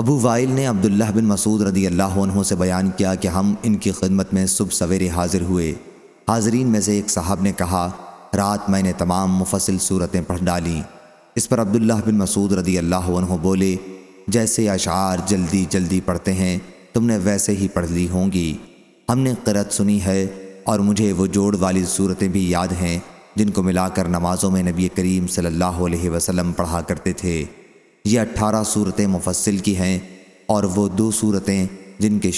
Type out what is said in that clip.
ابو while نے عبداللہ بن مسعود رضی اللہ عنہ سے بیان کیا کہ ہم ان کی خدمت میں صبح سویرے حاضر ہوئے۔ حاضرین میں سے ایک صاحب نے کہا، رات میں نے تمام مفصل صورتیں پڑھ ڈالیں اس پر عبداللہ بن مسعود رضی اللہ عنہ بولے، جیسے اشعار جلدی جلدی پڑھتے ہیں، تم نے ویسے ہی پڑھ لی ہوں گی۔ ہم نے قرت سنی ہے اور مجھے وہ جوڑ والی صورتیں بھی یاد ہیں، جن کو ملا کر نمازوں میں نبی کریم صلی اللہ علیہ وسلم پڑھا کرتے تھے۔ یہ اٹھارہ صورتیں مفصل کی ہیں اور وہ دو صورتیں جن کے